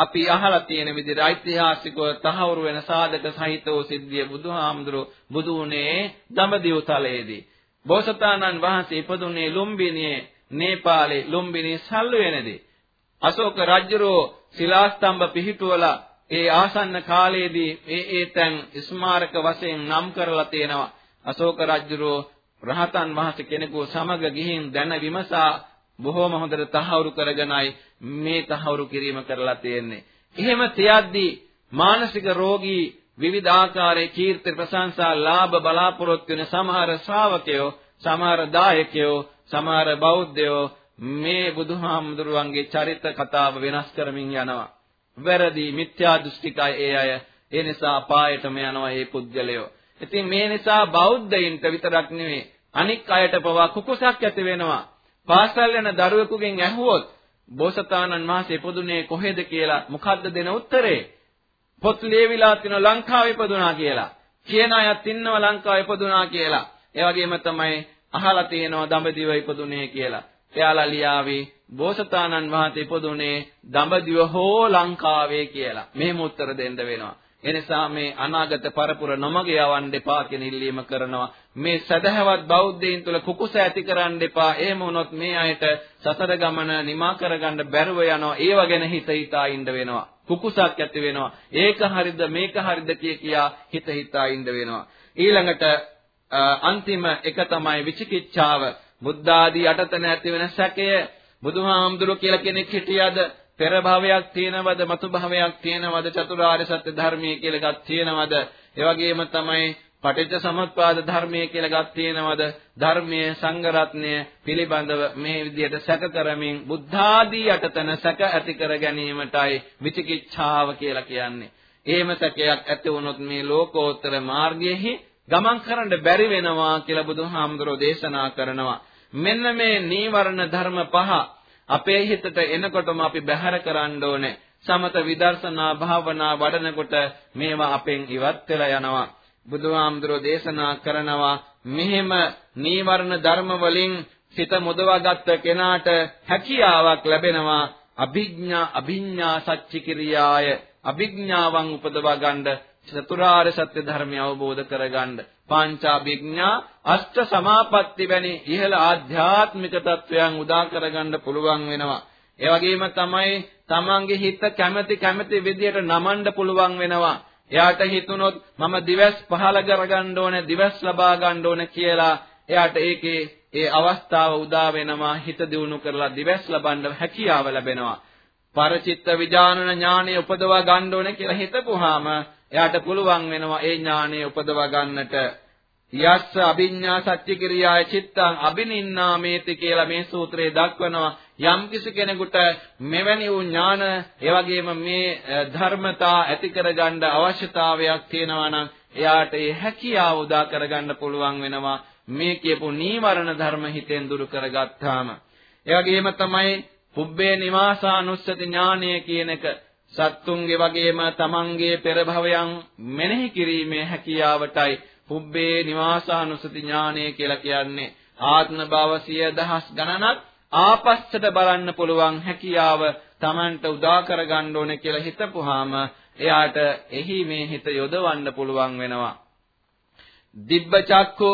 අපි අහලා තියෙන විදිහට ඓතිහාසිකව තහවුරු වෙන සාධක සහිතව සිද්ධිය බුදුහාමුදුරුව බුදු වුණේ දඹදිව තලයේදී. බෝසතාණන් වහන්සේ ඉපදුනේ ලුම්බිනියේ නේපාලේ ලුම්බිනි සල්ලුවේනේදී. අශෝක රජුරෝ ශිලාස්තම්භ පිහිටුවලා ඒ ආසන්න කාලයේදී ඒ ඒ තැන් ස්මාරක වශයෙන් නම් කරලා තියෙනවා. අශෝක රජුරෝ රහතන් වහන්සේ කෙනෙකු සමග ගිහින් දැන විමසා බොහෝම හොඳට තහවුරු කරගෙනයි මේ තහවුරු කිරීම කරලා තියෙන්නේ. එහෙම තියද්දී මානසික රෝගී විවිධ ආකාරයේ කීර්ති ප්‍රශංසා ලාභ බලාපොරොත්තු වෙන සමහර ශ්‍රාවකයෝ සමහර දායකයෝ සමහර බෞද්ධයෝ මේ බුදුහාමුදුරුවන්ගේ චරිත කතාව වෙනස් කරමින් යනවා. වැරදි මිත්‍යා දෘෂ්ටිකයි ඒ අය. ඒ නිසා අපායටම යනවා මේ පුද්ගලයෝ. ඉතින් මේ නිසා බෞද්ධයින්ට විතරක් නෙවෙයි අනික් අයට පවා කුකුසක් ඇති වෙනවා. පාසල් යන දරුවෙකුගෙන් ඇහුවොත් බෝසතාණන් වහන්සේ ඉපදුනේ කොහෙද කියලා මොකද්ද දෙන උත්තරේ? පොත් ලියවිලා තියෙන ලංකාවේ ඉපදුනා කියලා. කියන අයත් ඉන්නවා ලංකාවේ ඉපදුනා කියලා. ඒ වගේම තමයි අහලා තියෙනවා දඹදිව ඉපදුනේ කියලා. එයාලා ලියාවේ බෝසතාණන් වහන්සේ ඉපදුනේ දඹදිව හෝ ලංකාවේ කියලා. මෙහෙම උත්තර දෙන්න වෙනවා. එනිසා මේ අනාගත පරපුර නොමග යවන්න එපා කියන ඉල්ලීම කරනවා. මේ සදහවත් බෞද්ධයින් තුල කුකුස ඇති කරන්න එපා. එහෙම වුණොත් මේ අයට සසර ගමන නිමා කරගන්න බැරුව යනවා. ඒව ගැන හිත හිතා ඉන්න වෙනවා. කුකුසක් ඇති වෙනවා. ඒක හරිද මේක හරිද කිය කියා හිත හිතා ඉන්න වෙනවා. ඊළඟට අන්තිම එක තමයි විචිකිච්ඡාව. බුද්ධ ආදී යටතන ඇති වෙන සැකය බුදුහාමුදුරුවෝ කියලා කෙනෙක් හිටියද පෙර භවයක් තියෙනවද මතු භවයක් තියෙනවද චතුරාර්ය සත්‍ය ධර්මයේ කියලා එකක් තියෙනවද ඒ වගේම තමයි පටිච්ච සමුප්පාද ධර්මයේ කියලා එකක් තියෙනවද ධර්මයේ සංගරත්නය පිළිබඳව මේ විදිහට සැක කරමින් බුද්ධාදී යටතන සැක ඇති කර ගැනීමටයි විචිකිච්ඡාව කියලා කියන්නේ. එහෙම සැකයක් ඇති වුණොත් මේ ලෝකෝත්තර මාර්ගයේහි ගමන් කරන්න බැරි වෙනවා කියලා බුදුහාමුදුරෝ දේශනා කරනවා. මෙන්න මේ නීවරණ ධර්ම පහ අපේ හිතට එනකොටම අපි බැහැර කරන්න ඕනේ. සමත විදර්ශනා භාවනා වඩනකොට මේවා අපෙන් ඉවත් වෙලා යනවා. බුදුහාමුදුරෝ දේශනා කරනවා මෙහෙම නීවරණ ධර්ම වලින් සිත මුදවාගත් කෙනාට හැකියාවක් ලැබෙනවා අභිඥා අභිඥා සච්චි කිරියාය අභිඥාවන් උපදවා ගන්න චතුරාර්ය සත්‍ය ධර්මය අවබෝධ කරගන්න පාංචාභිඥා අෂ්ට සමාපatti වැනි ඉහළ ආධ්‍යාත්මික තත්වයන් උදා කරගන්න පුළුවන් වෙනවා. ඒ වගේම තමයි තමන්ගේ හිත කැමැති කැමැති විදියට නමන්න පුළුවන් වෙනවා. එයාට හිතුනොත් මම දිවස් පහල කරගන්න ඕනේ, දිවස් ලබා ගන්න ඕනේ කියලා එයාට ඒකේ ඒ අවස්ථාව උදා වෙනවා හිත දියුණු කරලා දිවස් ලබන්න හැකියාව ලැබෙනවා. පරචිත්ත විඥානන ඥානෙ උපදවා ගන්න ඕනේ කියලා හිතපුවාම එයාට පුළුවන් වෙනවා ඒ ඥානය උපදවා ගන්නට. යස්ස අභිඤ්ඤා සත්‍ය කිරියාය චිත්තං අබිනින්නාමේති කියලා මේ සූත්‍රයේ දක්වනවා. යම් කිසි කෙනෙකුට මෙවැනි වූ ඥාන ඒ වගේම මේ ධර්මතා ඇති කරගන්න අවශ්‍යතාවයක් තියෙනවා නම් එයාට ඒ හැකියාව උදා කරගන්න පුළුවන් වෙනවා. මේ කියපු නීවරණ ධර්ම හිතෙන් දුරු කරගත්තාම. ඒ වගේම තමයි පුබ්බේ නිවාසානුස්සති ඥානය කියන එක සත්තුන්ගේ වගේම තමන්ගේ පෙර භවයන් මෙනෙහි කිරීමේ හැකියාවටයි පුබ්බේ නිවාසානුසති ඥානය කියලා කියන්නේ ආත්ම භව සිය දහස් ගණනක් ආපස්සට බලන්න පුළුවන් හැකියාව තමන්ට උදා කරගන්න ඕනේ කියලා හිතපුවාම එයාට එහි මේ හිත යොදවන්න පුළුවන් වෙනවා. දිබ්බ චක්කු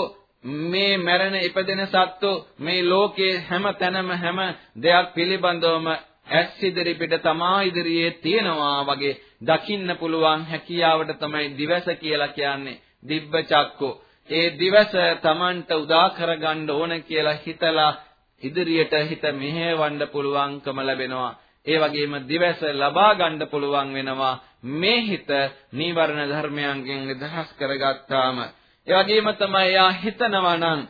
මේ මරණ ඉපදෙන සත්තු මේ ලෝකයේ හැම තැනම හැම දෙයක් පිළිබඳවම ඇස් ඉදිරි පිට තමා ඉදිරියේ තියෙනවා වගේ දකින්න පුළුවන් හැකියාවට තමයි දිවස කියලා කියන්නේ. දිබ්බ චක්කෝ. ඒ දිවස Tamanට උදා කරගන්න ඕන කියලා හිතලා ඉදිරියට හිත මෙහෙවන්න පුළුවන්කම ලැබෙනවා. ඒ වගේම දිවස ලබා ගන්න පුළුවන් වෙනවා. මේ හිත නීවරණ ධර්මයන්ගෙන් නිදහස් කරගත්තාම. ඒ වගේම තමයි යා හිතනවා නම්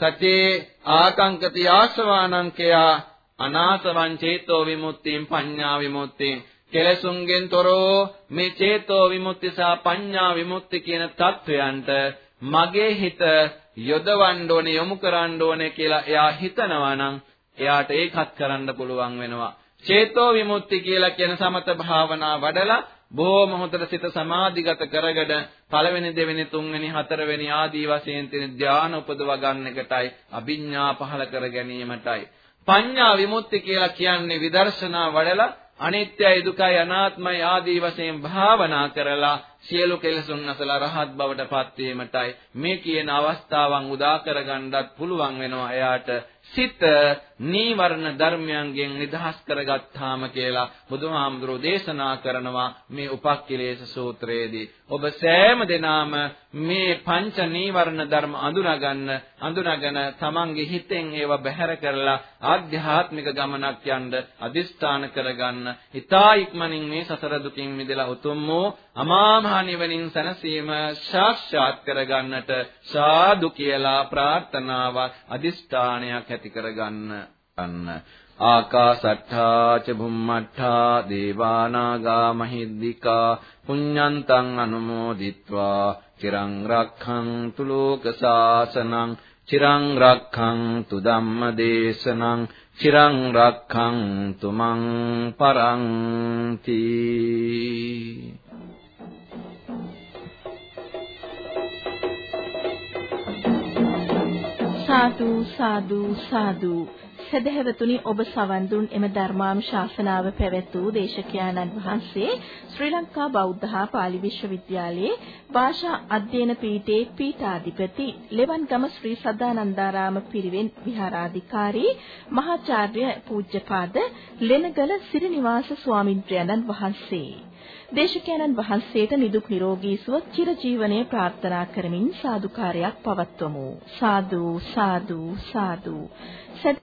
සතේ ආකංකති ආශවානංකයා අනාසවං චේතෝ විමුක්තියෙන් පඤ්ඤා විමුක්තියෙන් කෙලසුන්ගෙන් තොරව මේ චේතෝ විමුක්ති සහ පඤ්ඤා විමුක්ති කියන தත්වයන්ට මගේ හිත යොදවන්න ඕනේ යොමු කරන්න ඕනේ කියලා එයා හිතනවා නම් එයාට ඒකත් කරන්න පුළුවන් වෙනවා. චේතෝ විමුක්ති කියලා කියන සමත භාවනා වඩලා බොහොම හොඳට සිත සමාධිගත කරගෙන පළවෙනි දෙවෙනි තුන්වෙනි හතරවෙනි ආදී වශයෙන් තියෙන ධානය උපදවා ගන්න එකටයි අභිඥා පහල කර ගැනීමටයි පඤ්ඤා විමුක්ති කියලා කියන්නේ විදර්ශනා වඩලා අනිත්‍යයි දුකයි අනාත්මයි ආදී වශයෙන් භාවනා කරලා සියලු කෙලෙසුන් නැසලා රහත් බවට පත් වීමටයි. මේ කියන අවස්ථාවන් උදා කරගන්නත් පුළුවන් වෙනවා එයාට සිත නීවරණ ධර්මයන්ගෙන් නිදහස් කරගත්තාම කියලා බුදුහාමුදුරෝ දේශනා කරනවා මේ උපක්ඛිලේශ සූත්‍රයේදී. ඔබ සෑම දිනාම මේ පංච නීවරණ ධර්ම අඳුනගන්න අඳුනගෙන තමන්ගේ හිතෙන් ඒවා බැහැර කරලා ආධ්‍යාත්මික ගමනක් යන්න අදිස්ථාන කරගන්න. ඊතා ඉක්මනින් මේ සසර දුකින් මිදලා උතුම් වූ අමා මහ නිවනින් සැනසීම සාක්ෂාත් කරගන්නට සාදු කියලා ප්‍රාර්ථනාවක් අදිස්ථානයක් ඇති කරගන්න. අන්න. ආකාසට්ඨා ච බුම්මට්ඨා දේවානාගා මහිද්దికා පුඤ්ඤන්තං අනුමෝදිත්වා. චිරං රක්ඛන්තු ලෝක සාසනං චිරං රක්ඛන්තු ධම්ම දේශනං චිරං රක්ඛන්තු මං පරන්ති. සාදු සාදු සාදු. සදහැවතුනි ඔබ සවන් දුන් එම ධර්මානුශාසනාව පැවැත් වූ දේශකයාණන් වහන්සේ ශ්‍රී ලංකා බෞද්ධ හා පාලි විශ්වවිද්‍යාලයේ භාෂා අධ්‍යයන පීඨයේ පීඨාධිපති ලෙවන්ගම ශ්‍රී සදානන්දාරාම පිරිවෙන් විහාරාධිකාරී මහාචාර්ය පූජ්‍යපාද ලෙනගල සිරිනිවාස ස්වාමින්ද්‍රයන්න් වහන්සේ. දේශකයන්න් වහන්සේට නිදුක් නිරෝගී සුව චිරජීවනයේ ප්‍රාර්ථනා කරමින් සාදුකාරයක් පවත්වමු. සාදු සාදු සාදු.